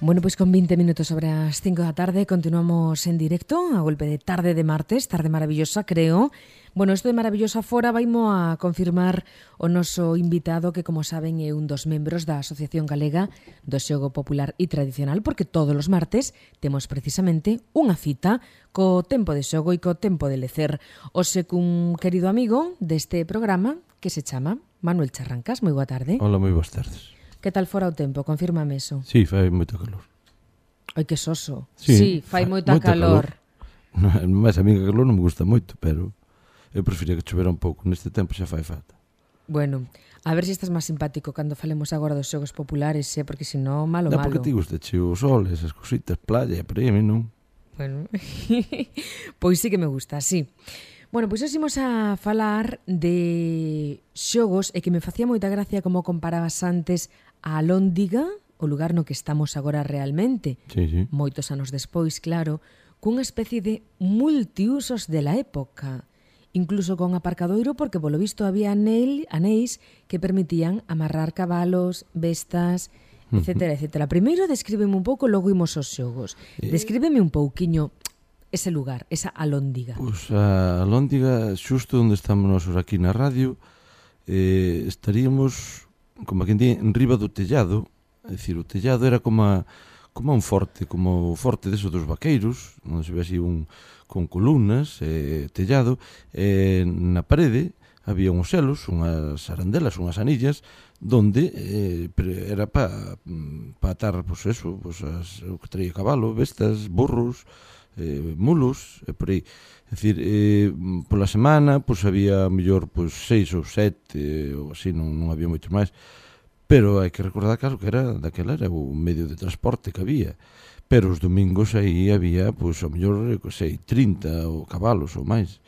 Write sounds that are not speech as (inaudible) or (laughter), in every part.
Bueno, pues con 20 minutos sobre las 5 de la tarde continuamos en directo a golpe de tarde de martes, tarde maravillosa, creo. Bueno, isto de maravillosa fora vaimo a confirmar o noso invitado que, como saben, é un dos membros da Asociación Galega do Xogo Popular e Tradicional porque todos os martes temos precisamente unha cita co tempo de xogo e co tempo de lecer. Ose cun querido amigo deste programa que se chama Manuel Charrancas. Moi boa tarde. Hola, moi boas tardes. Que tal fora o tempo? Confírmame eso. Sí, fai moito calor. Ai, que soso. Sí, sí fai, fai moita, moita calor. calor. (laughs) Mas a mí que calor non me gusta moito, pero eu prefería que chovera un pouco. Neste tempo xa fai falta. Bueno, a ver se si estás máis simpático cando falemos agora dos xogos populares, eh? porque senón malo, da, malo. porque ti gusta che o sol, esas cositas, playa, pero a mí non. Bueno, (laughs) pois sí que me gusta, sí. Bueno, pois imos a falar de xogos e que me facía moita gracia como comparabas antes a Alóndiga, o lugar no que estamos agora realmente, sí, sí. moitos anos despois, claro, cunha especie de multiusos de la época, incluso con aparcadoiro porque polo visto había anel, anéis que permitían amarrar cabalos, bestas, etcétera, etcétera. Primeiro descríbeme un pouco, logo imos aos xogos. Eh. Descríbeme un pouquiño ese lugar, esa alóndiga? Pois a alóndiga, xusto onde estamos nosos aquí na radio, eh, estaríamos, como quen di, en riba do tellado, é dicir, o tellado era como a, como un forte, como o forte deso dos vaqueiros, onde se ve así un, con columnas, eh, tellado, eh, na parede había uns selos, unhas arandelas, unhas anillas, donde eh, era para pa atar, pois pues eso, pois pues as, o que traía cabalo, bestas, burros, eh, mulos e por aí. É dicir, eh, pola semana pois había mellor pois, seis ou sete ou así, non, non había moito máis. Pero hai que recordar claro, que era daquela era o medio de transporte que había. Pero os domingos aí había, pois, ao mellor, sei, 30 ou cabalos ou máis.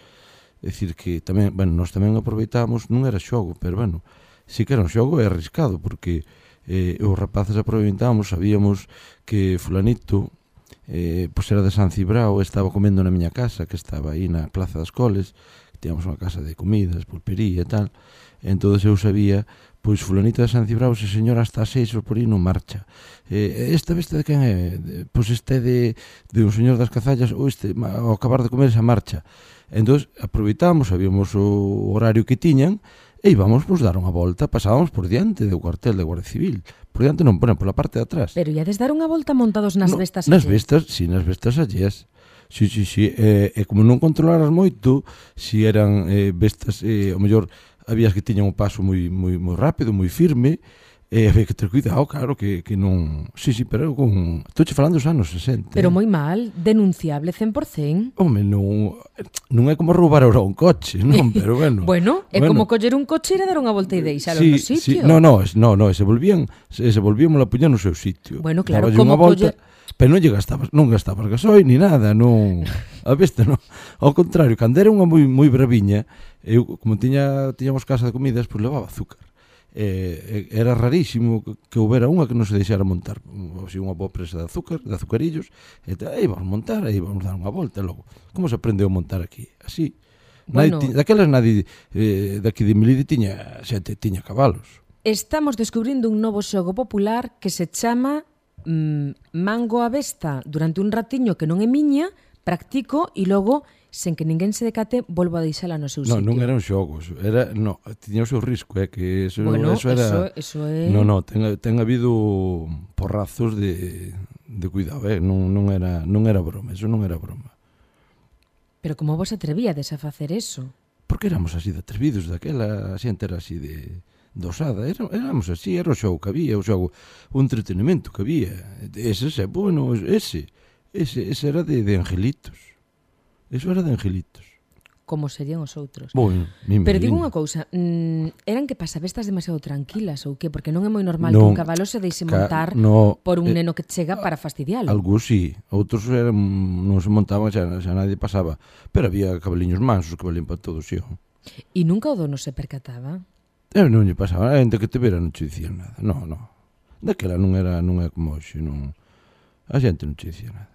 É dicir que tamén, bueno, nós tamén aproveitábamos, non era xogo, pero bueno, si que era un xogo é arriscado, porque eh, os rapaces aproveitábamos, sabíamos que fulanito eh, pois era de San Cibrao, estaba comendo na miña casa, que estaba aí na Plaza das Coles, que tiñamos unha casa de comidas, pulpería e tal, entón eu sabía pois fulanito de San Cibrao, se señor hasta seis por aí non marcha. Eh, esta veste de quen é? Pois este de, de un señor das cazallas, ou este, ao acabar de comer esa marcha. Entón, aproveitamos, sabíamos o horario que tiñan, e íbamos pois, dar unha volta, pasábamos por diante do cuartel de Guardia Civil. Por diante non, bueno, pola parte de atrás. Pero iades dar unha volta montados nas no, vestas Nas vestas, si, nas vestas allés. Si, si, si. E, e como non controlaras moito, si eran eh, vestas, eh, o mellor, habías que tiñan un paso moi, moi, moi rápido, moi firme, E eh, que ter cuidado, claro, que, que non... Sí, sí, pero con... Estou che falando dos anos 60. Pero eh. moi mal, denunciable 100%. Home, non, non é como roubar ahora un coche, non, (laughs) pero bueno. bueno, é bueno. como coller un coche e dar unha volta e deixalo sí, no sitio. Sí, no, no, no, no, se volvían, se, se volvían a puñar no seu sitio. Bueno, claro, Daballe como volta, coller... Pero non lle gastabas, non gastabas gasoil ni nada, non... (laughs) A veste, non. Ao contrario, cando era unha moi, moi braviña, eu, como tiña, tiñamos casa de comidas, pois pues, levaba azúcar Eh, eh, era rarísimo que houbera unha que non se deixara montar así unha boa presa de azúcar, de azucarillos e te, aí vamos montar, aí vamos dar unha volta logo, como se aprendeu a montar aquí? así, bueno, nadie, daquelas nadie eh, daqui de Melide tiña xente, tiña cabalos. Estamos descubrindo un novo xogo popular que se chama mm, mango a besta. Durante un ratiño que non é miña, practico e logo sen que ninguén se decate, volvo a deixala no seu no, sitio. Non, non eran xogos, era, no, tiña o seu risco, é que eso, bueno, eso era... Eso, eso é... No, no, ten, ten habido porrazos de, de cuidado, eh? non, non, era, non era broma, eso non era broma. Pero como vos atrevíades a facer eso? Porque éramos así de atrevidos daquela, a xente era así de dosada, era, éramos así, era o xogo que había, o xogo, o entretenimento que había. Ese, ese, bueno, ese, ese, ese era de, de angelitos. Eso era de angelitos. Como serían os outros. Bueno, mime, Pero digo unha cousa, mm, eran que pasabestas demasiado tranquilas ou que? Porque non é moi normal non, que un cabalo se deixe montar no, por un eh, neno que chega para fastidialo. Algúns sí, outros eran, non se montaban, xa, xa nadie pasaba. Pero había cabaliños mansos que valían para todos, xo. E nunca o dono se percataba? Eh, non lle pasaba, a xente que te vera non te dicía nada, non, non. Daquela non era, non é como hoxe, non... A xente non te dicía nada.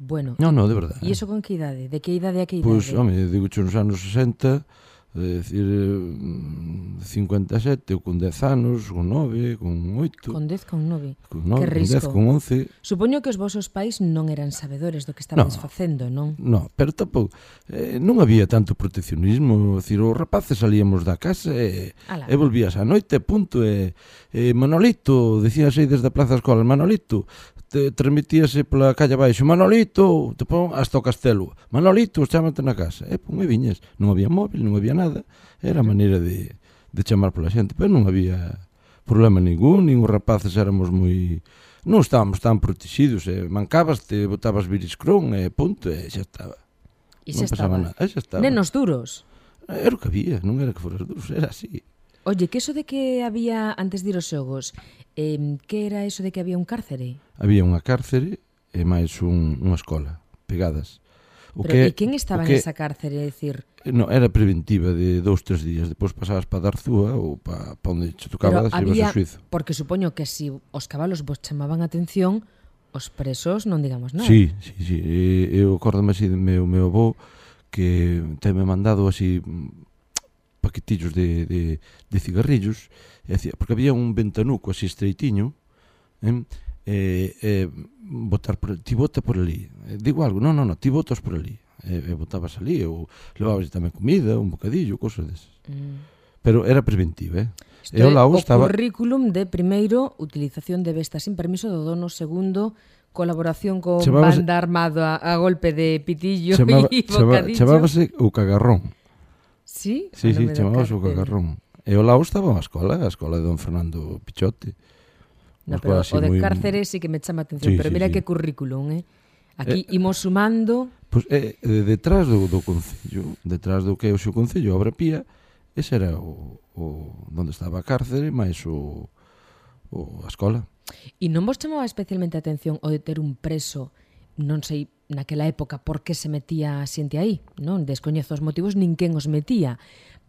Bueno, no, no, de verdade. E iso con que idade? De que idade a que pois, idade? Pois, pues, home, digo che nos anos 60, é dicir, 57, ou con 10 anos, con 9, con 8... Con 10, con 9. Con 9, que risco. con 10, con 11... Supoño que os vosos pais non eran sabedores do que estabais no, facendo, non? Non, pero tampouco... Eh, non había tanto proteccionismo, dicir, os rapaces salíamos da casa e, e volvías á noite, punto, e, e Manolito, dicías aí desde a Plaza Escola, Manolito, te transmitíase pola calle baixo Manolito, te pon hasta o castelo. Manolito, chámate na casa. Eh, pois e pon, e viñes, non había móvil, non había nada era a maneira de, de chamar pola xente pero non había problema ningún nin os rapaces éramos moi non estábamos tan protegidos e eh, mancabas, te botabas viriscrón e eh, punto, e xa estaba. E xa, non estaba. Nada, e xa estaba. Nenos duros. Era o que había, non era que foras duros, era así. Olle, que eso de que había antes de ir aos xogos, eh, que era eso de que había un cárcere? Había unha cárcere e máis un, unha escola, pegadas. O Pero, que, e quen estaba que, nesa cárcere, decir? No, era preventiva de dous, tres días. Depois pasabas para Darzúa ou para para onde che tocaba, se ibas a Suizo. Porque supoño que si os cabalos vos chamaban atención, os presos non digamos nada. Sí, sí, sí. Eu acordame así de meu, meu avó que teme mandado así paquetillos de, de, de cigarrillos, e decía, porque había un ventanuco así estreitiño, eh, eh, eh, botar por, ti bota por ali. Eh, digo algo, non, non, non, ti botas por ali. E, eh, e botabas ali, ou levabas tamén comida, un bocadillo, cosas desas. Mm. Pero era preventiva, eh? Isto e o lao estaba... currículum de primeiro, utilización de besta sin permiso do dono, segundo, colaboración con chamabase... banda armada a golpe de pitillo chamaba, (laughs) e bocadillo. Chamábase o cagarrón. Sí? Sí, sí, chamábase o cacarrón. E o lado estaba a escola, a escola de don Fernando Pichote. No, pero o de muy... cárceres sí que me chama atención, sí, pero sí, mira sí. que currículum, eh? Aquí eh, imos sumando... Pois pues, eh, detrás do, do Concello, detrás do que é o seu Concello, a Pía, ese era o, o onde estaba a cárcere, máis o, o a escola. E non vos chamaba especialmente a atención o de ter un preso non sei naquela época por que se metía a xente aí, non? Descoñezo os motivos nin quen os metía,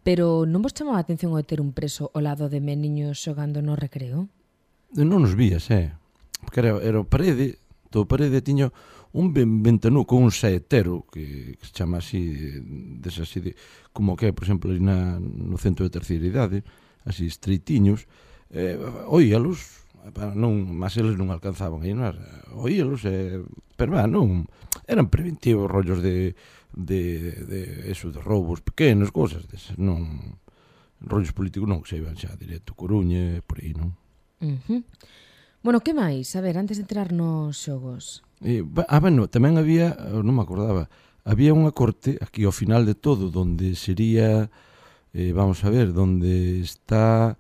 pero non vos chamaba a atención o de ter un preso ao lado de meniños xogando no recreo? Non nos vías, eh? Porque era, era o parede, do parede tiña un ventanú con un saetero que, que se chama así, des así de, como que, por exemplo, na, no centro de terceira idade, así estreitiños, eh, oíalos non, mas eles non alcanzaban aí, non, oílos, eh, pero va, non, eran preventivos rollos de, de, de eso, de roubos pequenos, cosas des, non, rollos políticos non, se iban xa directo Coruña, por aí, non? Uh -huh. Bueno, que máis? A ver, antes de entrar nos xogos. Eh, ah, bueno, tamén había, non me acordaba, había unha corte aquí ao final de todo, donde sería, eh, vamos a ver, donde está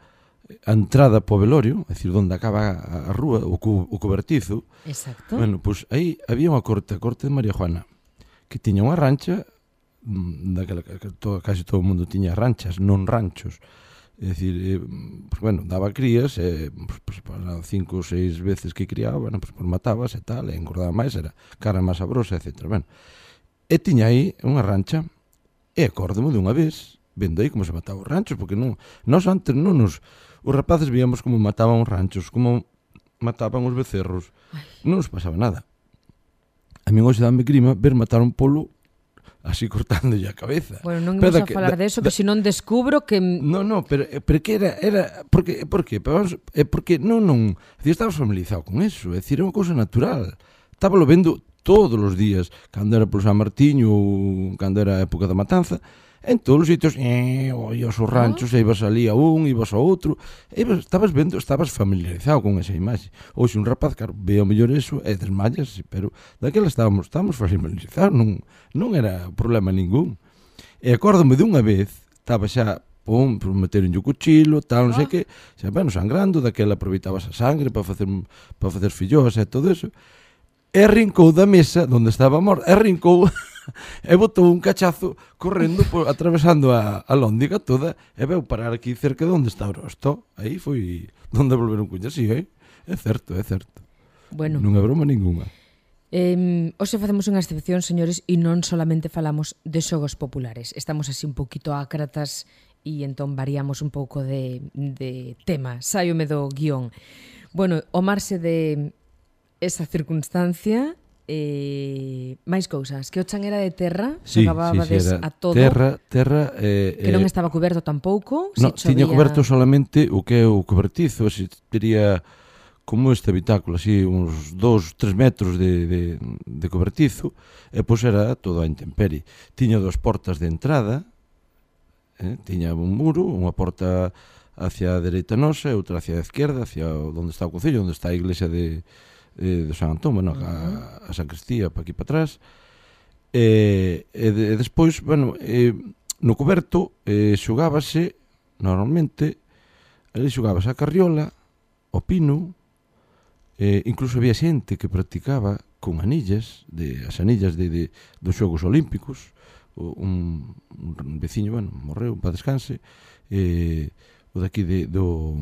a entrada po velorio, é dicir, onde acaba a rúa, o, cu, o cobertizo. Exacto. Bueno, pois pues, aí había unha corte, a corte de María Juana, que tiña unha rancha, mm, daquela que todo, casi todo o mundo tiña ranchas, non ranchos. É dicir, eh, pues, bueno, daba crías, eh, pues, pues, para cinco ou seis veces que criaba, bueno, pues, pues matabas e tal, e engordaba máis, era cara máis sabrosa, etc. Bueno, e tiña aí unha rancha, e acórdome unha vez, vendo aí como se mataba os ranchos, porque non, nós antes non nos Os rapaces víamos como mataban os ranchos, como mataban os becerros. Non nos pasaba nada. A min hoxe dame grima ver matar un polo así cortándolle a cabeza. Bueno, non imos a que, falar de eso, que se non descubro que... No, no, pero, eh, pero que era... era porque, porque, vamos, é porque non, non... Decir, estaba familiarizado con eso, é dicir, é unha cousa natural. Estaba lo vendo todos os días, cando era por San Martiño ou cando era a época da Matanza, en todos os sitios, eh, oías os ranchos, e ibas ali a un, ibas ao outro, e ibas, estabas vendo, estabas familiarizado con esa imaxe. Hoxe un rapaz, claro, veo mellor eso, e desmayas, pero daquela estábamos, estábamos familiarizados, non, non era problema ningún. E acórdome dunha vez, estaba xa pum, meteronlle o cuchilo, tal, non sei ah. que, xa, bueno, sangrando, daquela aproveitabas a sangre para facer para facer fillós e todo eso e rincou da mesa donde estaba amor e rincou (laughs) e botou un cachazo correndo por, atravesando a, a lóndiga toda e veu parar aquí cerca de onde está o rosto. Aí foi donde volveron cuña, sí, eh? é certo, é certo. Bueno. Non é broma ninguna. Eh, hoxe facemos unha excepción, señores, e non solamente falamos de xogos populares. Estamos así un poquito ácratas e entón variamos un pouco de, de tema. Sáiome do guión. Bueno, o marxe de esa circunstancia eh, máis cousas, que o chan era de terra, sí, acababades sí, sí, a todo. Terra, terra eh, que non eh, estaba coberto tampouco, no, si tiña coberto solamente o que é o cobertizo, se tería como este habitáculo, así uns 2, 3 metros de, de, de cobertizo, e pois era todo a intemperie. Tiña dúas portas de entrada, eh, tiña un muro, unha porta hacia a dereita nosa e outra hacia a esquerda, hacia onde está o concello, onde está a iglesia de, eh, de San Antón, bueno, a, a sacristía para aquí para atrás. E, eh, e, de, e despois, bueno, eh, no coberto eh, xogábase normalmente ali xogábase a carriola, o pino, eh, incluso había xente que practicaba con anillas, de, as anillas de, de, dos Xogos Olímpicos, o, un, un veciño, bueno, morreu, para descanse, eh, o daqui de, do,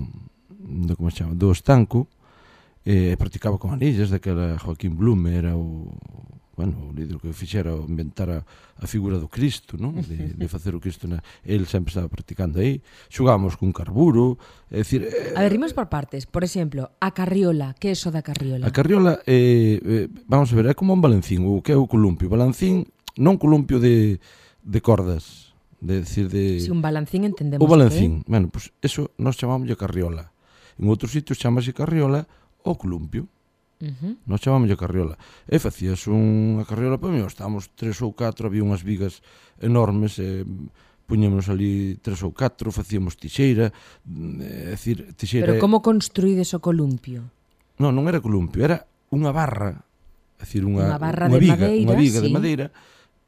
do, como se chama, do estanco, eh, practicaba con anillas, daquela Joaquín Blume era o bueno, o líder que fixera inventar a figura do Cristo, non? De, de facer o Cristo na... El sempre estaba practicando aí. Xogábamos con carburo, é dicir... Eh... A ver, rimos por partes. Por exemplo, a carriola, que é eso da carriola? A carriola, eh, eh, vamos a ver, é como un balancín, o que é o columpio. Balancín, non columpio de, de cordas, de decir de... Si un balancín entendemos O balancín, que... bueno, pues eso nós chamamos de carriola. En outros sitios chamase carriola o columpio, Uh -huh. Nos a carriola E facías unha carriola Pois meu, estábamos tres ou catro Había unhas vigas enormes E puñémonos ali tres ou catro Facíamos tixeira mm, É dicir, tixeira Pero como construídes o columpio? Non, non era columpio Era unha barra É dicir, unha, unha barra unha de viga, madeira Unha viga sí. de madeira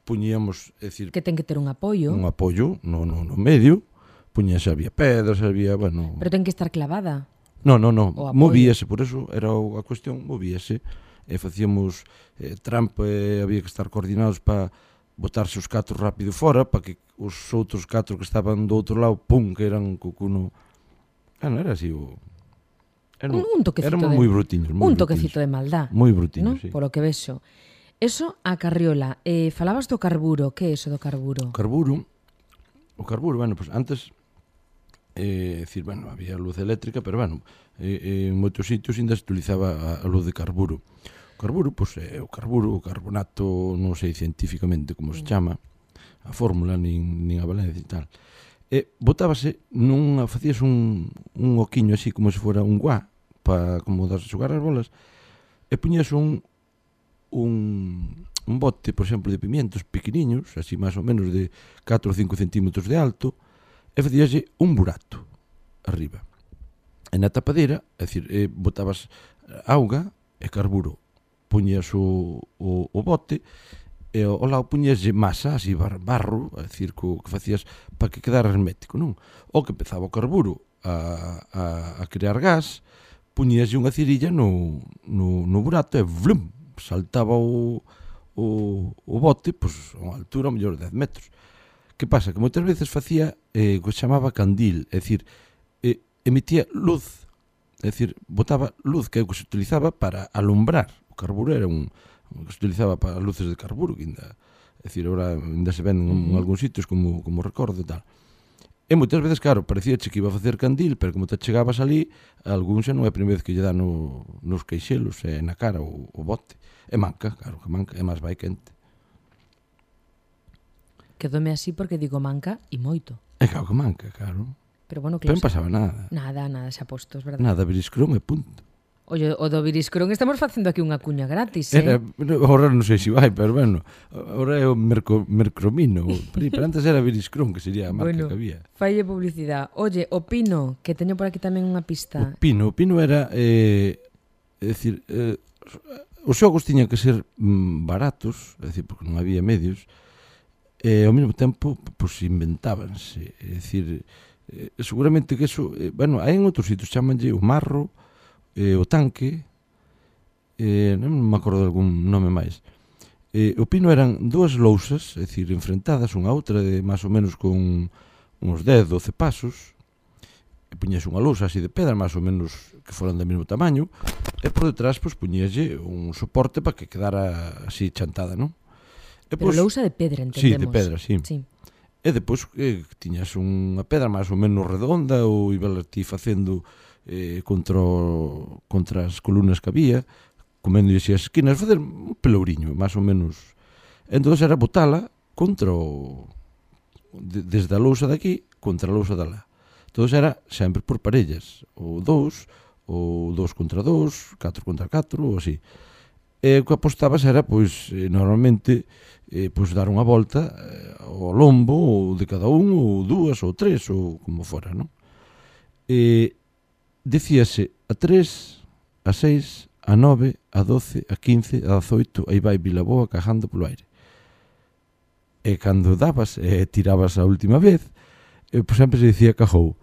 Puñíamos, é dicir Que ten que ter un apoio Un apoio no, no, no medio Puñase, había pedras, había, bueno... Pero ten que estar clavada Non, non, non, movíase, por eso era a cuestión, movíase, e facíamos eh, trampa e había que estar coordinados para botarse os catros rápido fora para que os outros catros que estaban do outro lado, pum, que eran co cuno... Ah, non era así o... Era un, un toquecito éramos de... moi brutiños. moi un toquecito brutiños, de maldad. Moi brutiños, ¿no? sí. Por lo que vexo. Eso a carriola. Eh, falabas do carburo. Que é eso do carburo? O carburo... O carburo, bueno, pues antes eh, decir, bueno, había luz eléctrica, pero bueno, eh, eh en moitos sitios ainda se utilizaba a luz de carburo. O carburo, pois pues, é o carburo, o carbonato, non sei científicamente como se mm. chama, a fórmula, nin, nin a valencia e tal. E botábase, nunha, facías un, un oquiño así como se fora un guá, para como das xogar as bolas, e puñas un, un, un bote, por exemplo, de pimientos pequeniños, así máis ou menos de 4 ou 5 centímetros de alto, e facíalle un burato arriba. E na tapadera, é dicir, eh, botabas auga e carburo, puñas o, o, o bote e ao, lado puñas masa, así bar, barro, é dicir, co, que facías para que quedara hermético, non? O que empezaba o carburo a, a, a crear gas, puñas unha cirilla no, no, no burato e blum, saltaba o, o, o bote, pois, a unha altura, mellor 10 metros Que pasa? Que moitas veces facía eh, que chamaba candil, é dicir, eh, emitía luz, é dicir, botaba luz que é o que se utilizaba para alumbrar. O carburo era un, un que se utilizaba para luces de carburo, que ainda, é dicir, ahora ainda se ven en, en algúns sitios como, como recordo e tal. E moitas veces, claro, parecía que iba a facer candil, pero como te chegabas ali, algún xa non é a primeira vez que lle dá no, nos queixelos, é na cara o, o bote. E manca, claro, que manca, é máis vai quente. Quedome así porque digo manca e moito. É claro que manca, claro. Pero bueno, claro. Pero non pasaba nada. Nada, nada, xa postos, verdad? Nada, viriscrón e punto. Oye, o do Viriscrón estamos facendo aquí unha cuña gratis, eh? Era, ahora non sei se si vai, pero bueno, ahora é o merco, mercromino, (laughs) pero antes era Viriscrón, que sería a marca bueno, que había. Falle publicidade. Oye, o Pino, que teño por aquí tamén unha pista. O Pino, o Pino era, eh, é dicir, eh, os xogos tiñan que ser mm, baratos, é dicir, porque non había medios, e ao mesmo tempo pois inventábanse, é dicir, eh, seguramente que eso, eh, bueno, hai en outros sitios chamanlle o marro, eh, o tanque, eh, non me acordo de algún nome máis. Eh, o pino eran dúas lousas, é dicir, enfrentadas unha a outra de máis ou menos con uns 10, 12 pasos, e puñas unha lousa así de pedra máis ou menos que foran do mesmo tamaño, e por detrás pois puñalle un soporte para que quedara así chantada, non? E Pero lousa de pedra, entendemos. Sí, de pedra, sí. sí. E depois eh, tiñas unha pedra máis ou menos redonda ou ibas ti facendo eh, contra, o, contra as columnas que había, comendo as esquinas, facer un pelouriño, máis ou menos. Entón era botala contra o... De, desde a lousa daqui contra a lousa da lá. Entón era sempre por parellas, ou dous, ou dous contra dous, catro contra catro, ou así. E o que apostabas era, pois, eh, normalmente, eh, pois dar unha volta eh, ao lombo ou de cada un, ou dúas, ou tres, ou como fora, non? E decíase a 3, a 6, a 9, a 12, a 15, a 18, aí vai Vilaboa cajando polo aire. E cando dabas e tirabas a última vez, e, pois sempre se dicía cajou.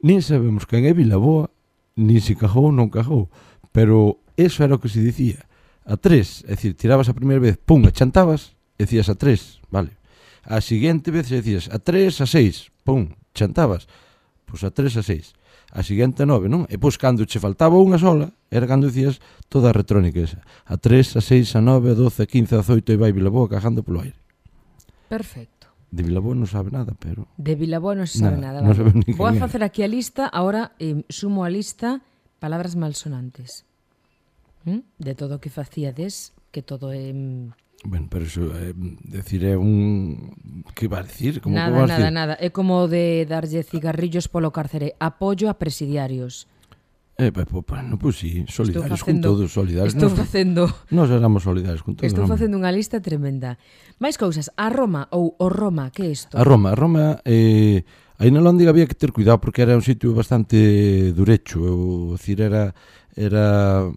Nin sabemos quen é Vilaboa, nin se cajou ou non cajou, pero eso era o que se dicía a 3, é dicir, tirabas a primeira vez, pum, e chantabas, e decías a 3, vale. A seguinte vez decías a 3, a 6, pum, chantabas, pois a 3, a 6. A seguinte a 9, non? E pois cando che faltaba unha sola, era cando dicías toda a retrónica esa. A 3, a 6, a 9, a 12, a 15, a 18 e vai Bilabó cajando polo aire. Perfecto. De Bilabó non sabe nada, pero... De Bilabó non se sabe nada, nada vale. sabe Vou a facer aquí a lista, agora eh, sumo a lista palabras malsonantes de todo o que facíades, que todo é... Mm, ben, pero iso é, eh, decir, é un... Que va a decir? Como nada, a nada, decir? nada. É como de darlle cigarrillos polo cárcere. Apoio a presidiarios. Eh, pues, pues, no, pues sí, solidarios facendo, con todos, solidarios. Estou nos, facendo... Nos éramos solidarios con todos. Estou no, facendo unha lista tremenda. Mais cousas, a Roma ou o Roma, que é isto? A Roma, a Roma... Eh, aí na Lóndiga había que ter cuidado porque era un sitio bastante durecho, ou, decir, era... era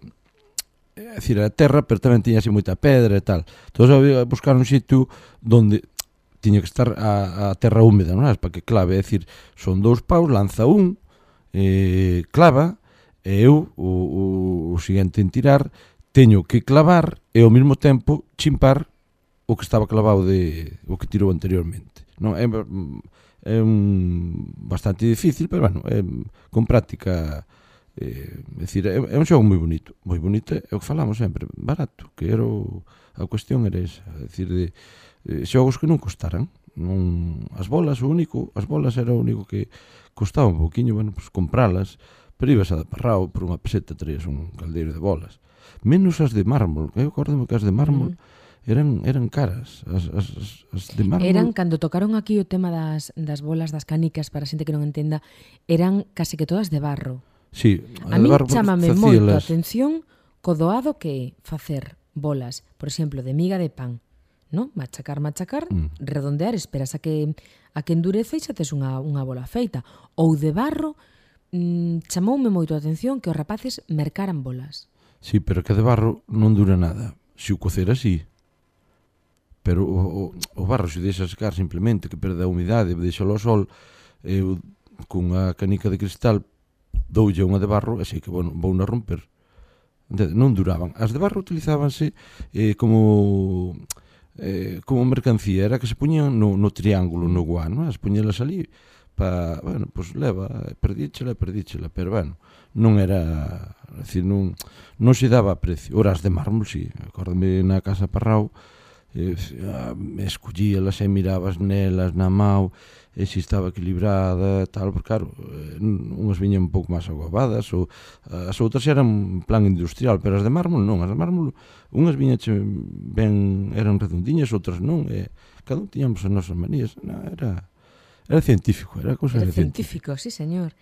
é dicir, a terra, pero tamén tiña así moita pedra e tal. Entón, había buscar un sitio onde tiña que estar a, a terra húmeda, non? Para que clave, é dicir, son dous paus, lanza un, eh, clava, e eu, o, o, o seguinte en tirar, teño que clavar e ao mesmo tempo chimpar o que estaba clavado de o que tirou anteriormente. Non é, mm, é un bastante difícil, pero bueno, é, con práctica Eh, é, dicir, é, é un xogo moi bonito, moi bonito, é o que falamos sempre, barato, que era o, a cuestión era esa, é dicir, de, eh, xogos que non costaran, non, as bolas o único, as bolas era o único que costaba un pouquiño, bueno, pues, compralas, pero ibas a Daparrao por unha peseta traías un caldeiro de bolas, menos as de mármol, eu acordo que as de mármol, mm eran eran caras as, as, as de mármol. Eran cando tocaron aquí o tema das, das bolas das canicas para xente que non entenda, eran case que todas de barro Sí, a mí chámame moito a atención co doado que é facer bolas, por exemplo, de miga de pan, no? machacar, machacar, mm. redondear, esperas a que a que endurece e xa tes unha, unha bola feita. Ou de barro, mm, chamoume moito a atención que os rapaces mercaran bolas. Sí, pero que de barro non dura nada. Se o cocer así, pero o, o, o barro se deixa secar simplemente que perde a humidade, deixalo ao sol eu cunha canica de cristal doulle unha de barro, así que, bueno, vou na romper. Entende? Non duraban. As de barro utilizábanse eh, como eh, como mercancía, era que se puñan no, no triángulo, no guano, as puñelas ali, pa, bueno, pois pues leva, eh, perdíchela, perdíchela, pero bueno, non era, decir, non, non se daba precio. Horas de mármol, si, sí. acórdame na casa Parrao, eh, escollíalas e mirabas nelas na mau e se estaba equilibrada tal, porque claro, eh, unhas viñan un pouco máis aguabadas ou as outras eran plan industrial, pero as de mármol non, as de mármol unhas viñan ben eran redondiñas, outras non, e cada un tiñamos as nosas manías, non, era era científico, era cousa era científico, científico, sí, señor.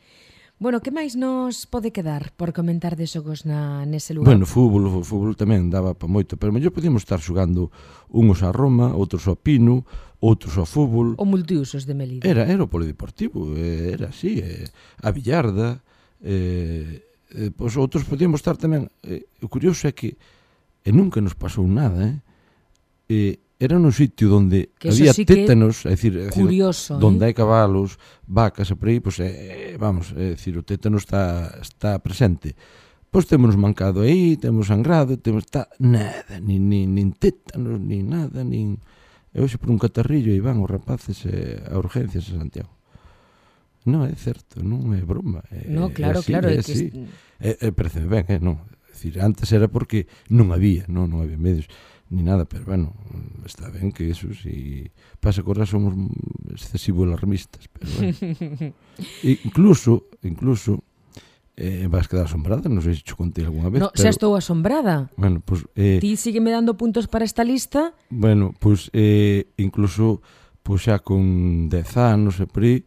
Bueno, que máis nos pode quedar por comentar de xogos na, nese lugar? Bueno, fútbol, fútbol tamén daba para moito, pero mellor podíamos estar xogando unhos a Roma, outros ao Pino, outros ao fútbol. O multiusos de Melide. Era, era o polideportivo, era así, eh, a billarda, eh, eh, pois outros podíamos estar tamén... Eh, o curioso é que e nunca nos pasou nada, eh? eh era nun sitio onde que había sí tétanos, é dicir, é curioso, eh? donde eh? hai cabalos, vacas e por aí, pois, eh, vamos, é dicir, o tétano está, está presente. Pois temos mancado aí, temos sangrado, temos ta, nada, nin, nin, nin tétanos, nin nada, nin... E hoxe por un catarrillo e van os rapaces eh, a urgencias a Santiago. Non, é certo, non é broma. É, no, claro, é así, claro. É, é, que... así. é, é, parece ben, é, non. É dicir, antes era porque non había, non, non había medios ni nada, pero bueno, está ben que eso si pasa que somos excesivo alarmistas, pero bueno. (laughs) incluso, incluso eh, vas quedar asombrada, non sei se te contei algunha vez. No, pero, xa estou asombrada. Bueno, pues, eh, Ti sígueme dando puntos para esta lista. Bueno, pois pues, eh, incluso pues, xa con 10 anos e por aí,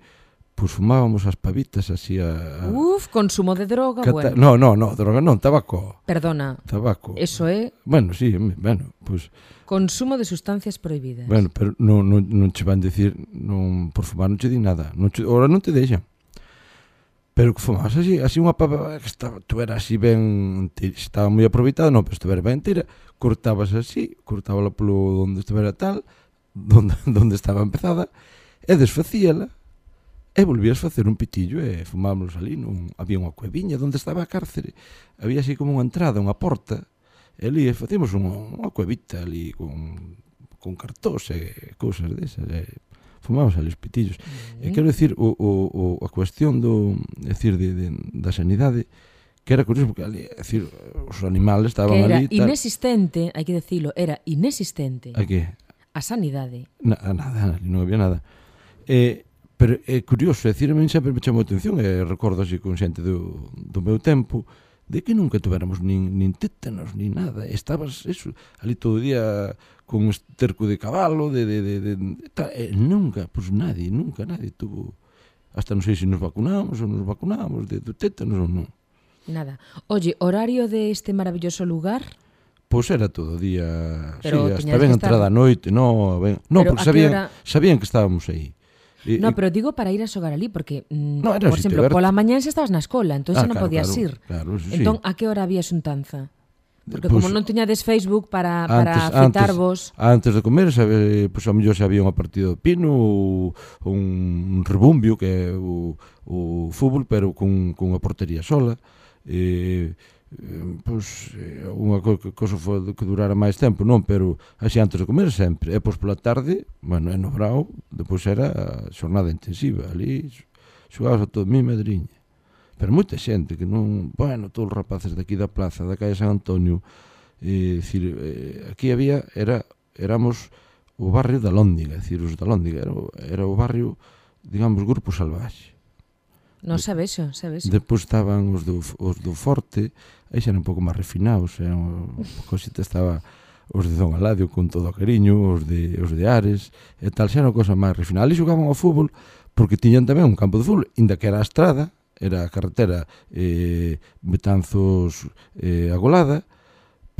pues fumábamos as pavitas así a, a... Uf, consumo de droga, Cata... bueno. No, no, no, droga non, tabaco. Perdona. Tabaco. Eso é... Bueno, sí, bueno, pois... Pues... Consumo de sustancias prohibidas. Bueno, pero non, non, non che van dicir, non, por fumar non che di nada. Non che, ora non te deixan. Pero que fumabas así, así unha papa eh, que estaba, tuvera así ben, estaba moi aproveitada, non, pero estuvera ben tira, cortabas así, cortábala polo onde estuvera tal, donde, (laughs) donde estaba empezada, e desfacíala, E volvías facer un pitillo e fumámos ali nun, Había unha cueviña onde estaba a cárcere Había así como unha entrada, unha porta E ali facíamos unha, unha cuevita ali con, con cartós e cousas desas e fumamos ali os pitillos. E quero dicir, o, o, o, a cuestión do, decir, de, de, da sanidade que era curioso porque ali, decir, os animales estaban que era ali tal. inexistente, hai que decirlo, era inexistente. A que? A sanidade. Na, nada, ali non había nada. E, pero é curioso, é dicir, a mí sempre me chamou a atención, e recordo así con xente do, do meu tempo, de que nunca tuveramos nin, nin tétanos, nin nada, estabas, eso, ali todo o día con esterco de cabalo, de, de, de, de, de tal, e nunca, pois pues, nadie, nunca nadie tuvo, hasta non sei se nos vacunamos ou nos vacunamos, de, de tétanos ou non. Nada. Oye, horario de este maravilloso lugar? Pois era todo o día, Pero sí, hasta ben entrada a noite, no, ben, no, Pero porque sabían, hora... sabían que estábamos aí. E, no, pero digo para ir a xogar ali, porque, mm, no, por exemplo, verte. pola mañán xa estabas na escola, entón ah, xa non claro, podías claro, ir. Claro, sí, entón, a que hora había xuntanza? Eh, porque pues, como non teñades Facebook para, para antes, fitarvos... Antes, antes de comer, sabe, pues, a mellor se había unha partida de pino ou un, un rebumbio, que é o, o fútbol, pero con, con a portería sola. Eh, Eh, pois, eh, unha co cosa foi que durara máis tempo, non, pero así antes de comer sempre, e pois pola tarde, bueno, e no brao, depois era a xornada intensiva, ali xogabas a todo mi madriña. Pero moita xente que non, bueno, todos os rapaces daqui da plaza, da calle San Antonio, e, decir, eh, aquí había, era, éramos o barrio da Lóndiga, decir, os da Lóndiga, era, era o barrio, digamos, grupo salvaxe Non sabes vexo, xa vexo. Depois estaban os do, os do Forte, aí xa eran un pouco máis refinados, era un pouco estaba os de Don Aladio con todo o cariño, os de, os de Ares, e tal xa era cosa máis refinada. Ali xogaban ao fútbol porque tiñan tamén un campo de fútbol, inda que era a estrada, era a carretera eh, Betanzos eh, Agolada,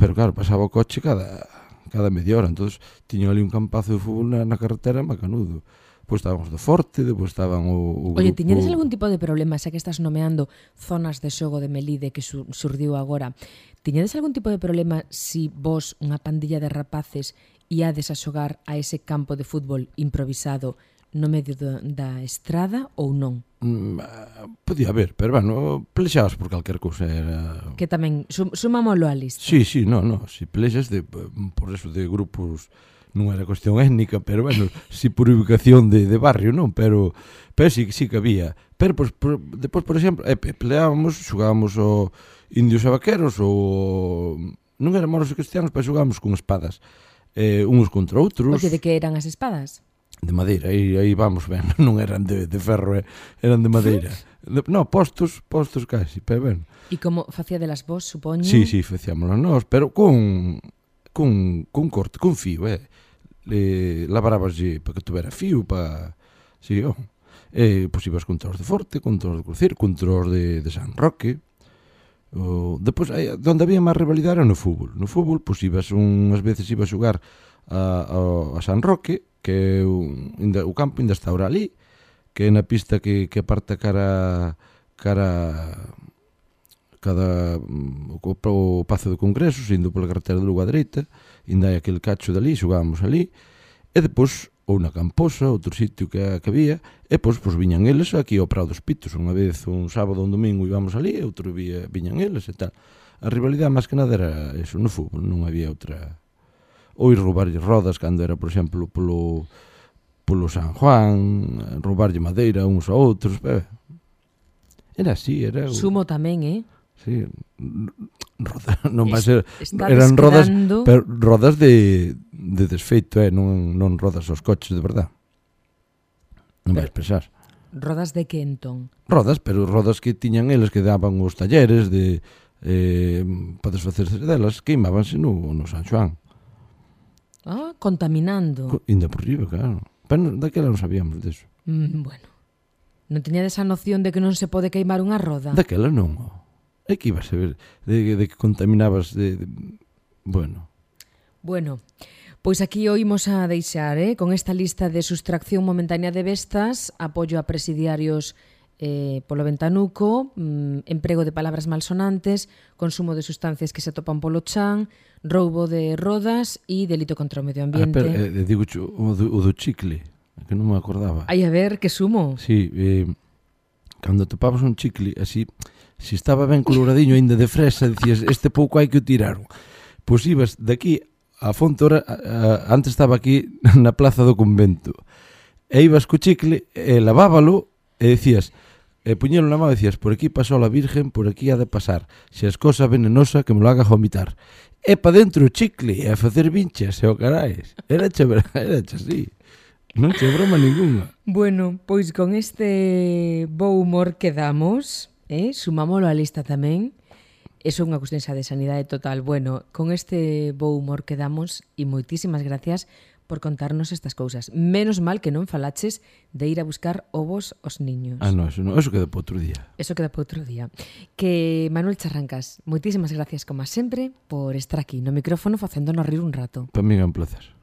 pero claro, pasaba o coche cada, cada media hora, entón tiñan ali un campazo de fútbol na, na carretera macanudo. canudo pois estábamos do Forte, depois estaban o, o grupo... Oye, tiñedes algún tipo de problema, xa que estás nomeando zonas de xogo de Melide que su, surdiu agora, tiñedes algún tipo de problema si vos, unha pandilla de rapaces, iades a xogar a ese campo de fútbol improvisado no medio do, da estrada ou non? Mm, ah, podía haber, pero bueno, plexabas por calquer cousa era... Que tamén, sum, sumámoslo á lista. Sí, sí, no, no, si plexas de, por eso de grupos non era cuestión étnica, pero bueno, si por ubicación de, de barrio, non, pero pero si, si que había. Pero pois, por, depois, por exemplo, eh, peleábamos, xugábamos o indios e vaqueros ou non eran moros e cristianos, pero xugábamos con espadas. Eh, uns contra outros. Oye, de que eran as espadas? de madeira, aí, aí vamos (laughs) ben, non eran de, de ferro, eh? eran de madeira. De, no, postos, postos casi, pero ben. E como facía de las vos, supoño? Sí, sí, facíamos nós, pero con, con, con corte, con fío, eh? le labrábaslle para que tuvera fío, para... Sí, oh. E, eh, pois, ibas contra os de Forte, contra os de Crucir, contra os de, de San Roque. O, depois, aí, eh, donde había máis rivalidade era no fútbol. No fútbol, pois, ibas unhas veces ibas xogar a, a, a San Roque, que un, inda, o campo ainda está ora ali, que é na pista que, que aparta cara cara cada mm, o, o Pazo do Congreso, indo pola carretera de Lugo a dereita, ainda hai aquel cacho dali, xogábamos ali, e depois ou na Camposa, outro sitio que, que había, e pois, pois viñan eles aquí ao Prado dos Pitos, unha vez un sábado, un domingo íbamos ali, e outro día viñan eles e tal. A rivalidade máis que nada era eso, no fútbol, non había outra... Ou ir roubarlle rodas, cando era, por exemplo, polo, polo San Juan, roubarlle madeira uns a outros, pero... Era así, era... Sumo tamén, eh? Sí, roda, (laughs) non vai ser eran rodas, quedando... pero rodas de de desfeito, eh, non non rodas os coches de verdad. Non vais pensar. Rodas de que entón? Rodas, pero rodas que tiñan eles que daban os talleres de eh, para desfacerse delas, queimábanse no, no San Xoán. Ah, contaminando. Co, inda por riba, claro. Pero daquela non sabíamos deso. Mm, bueno. Non tiñades esa noción de que non se pode queimar unha roda? Daquela non, oh. É que ibas a ver, de, de que contaminabas de, de... Bueno. Bueno, Pois aquí o imos a deixar, eh? con esta lista de sustracción momentánea de bestas, apoio a presidiarios eh, polo ventanuco, mm, emprego de palabras malsonantes, consumo de sustancias que se topan polo chan, roubo de rodas e delito contra o medio ah, ambiente. Ah, pero, eh, digo, o do, o do chicle, que non me acordaba. Ai, a ver, que sumo. Sí, eh, cando topabas un chicle, así, si estaba ben coloradiño aínda de fresa, dicías, este pouco hai que o tirar. Pois ibas daqui a Fontora, a, a, antes estaba aquí (laughs) na plaza do convento, e ibas co chicle, e lavábalo, e dicías, e puñelo na mão e por aquí pasou a Virgen, por aquí ha de pasar, se as cosa venenosa que me lo haga vomitar. E pa dentro o chicle, e a facer vinchas, e o carais. Era che, (laughs) era che, sí. Non che broma ninguna. Bueno, pois con este bo humor quedamos eh? sumámolo á lista tamén. Eso é unha cuestión xa de sanidade total. Bueno, con este bo humor que damos e moitísimas gracias por contarnos estas cousas. Menos mal que non falaches de ir a buscar ovos os niños. Ah, no, eso, no, eso queda para outro día. Eso queda para outro día. Que Manuel Charrancas, moitísimas gracias como sempre por estar aquí no micrófono facéndonos rir un rato. Para mí é un placer.